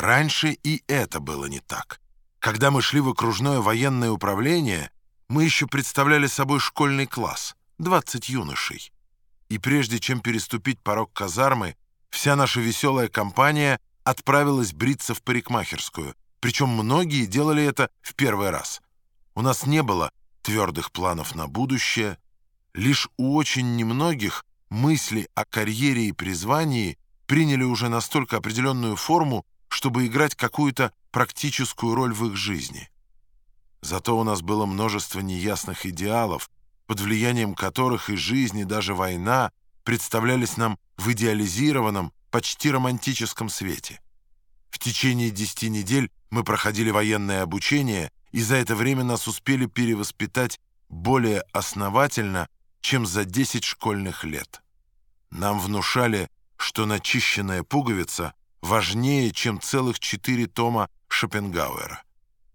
Раньше и это было не так. Когда мы шли в окружное военное управление, мы еще представляли собой школьный класс, 20 юношей. И прежде чем переступить порог казармы, вся наша веселая компания отправилась бриться в парикмахерскую, причем многие делали это в первый раз. У нас не было твердых планов на будущее, лишь у очень немногих мысли о карьере и призвании приняли уже настолько определенную форму, чтобы играть какую-то практическую роль в их жизни. Зато у нас было множество неясных идеалов, под влиянием которых и жизнь, и даже война представлялись нам в идеализированном, почти романтическом свете. В течение десяти недель мы проходили военное обучение, и за это время нас успели перевоспитать более основательно, чем за 10 школьных лет. Нам внушали, что начищенная пуговица важнее, чем целых четыре тома Шопенгауэра.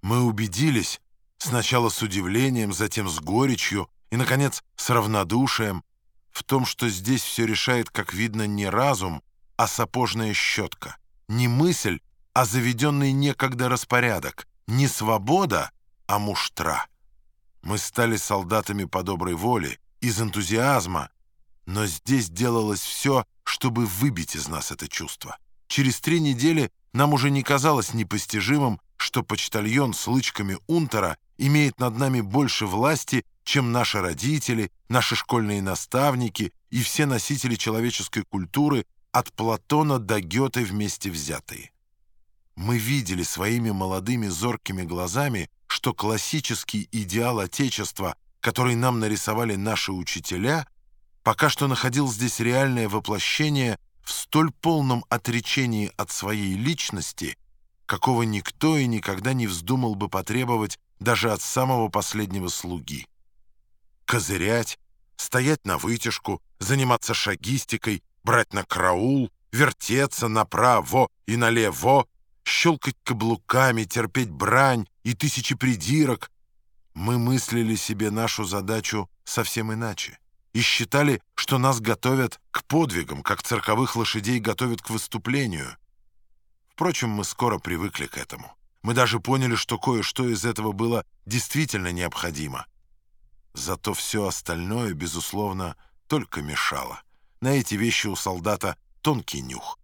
Мы убедились, сначала с удивлением, затем с горечью и, наконец, с равнодушием, в том, что здесь все решает, как видно, не разум, а сапожная щетка, не мысль, а заведенный некогда распорядок, не свобода, а муштра. Мы стали солдатами по доброй воле, из энтузиазма, но здесь делалось все, чтобы выбить из нас это чувство. Через три недели нам уже не казалось непостижимым, что почтальон с лычками унтера имеет над нами больше власти, чем наши родители, наши школьные наставники и все носители человеческой культуры от Платона до Гёте вместе взятые. Мы видели своими молодыми зоркими глазами, что классический идеал Отечества, который нам нарисовали наши учителя, пока что находил здесь реальное воплощение в столь полном отречении от своей личности, какого никто и никогда не вздумал бы потребовать даже от самого последнего слуги. Козырять, стоять на вытяжку, заниматься шагистикой, брать на караул, вертеться направо и налево, щелкать каблуками, терпеть брань и тысячи придирок. Мы мыслили себе нашу задачу совсем иначе и считали, что нас готовят к подвигам, как цирковых лошадей готовят к выступлению. Впрочем, мы скоро привыкли к этому. Мы даже поняли, что кое-что из этого было действительно необходимо. Зато все остальное, безусловно, только мешало. На эти вещи у солдата тонкий нюх.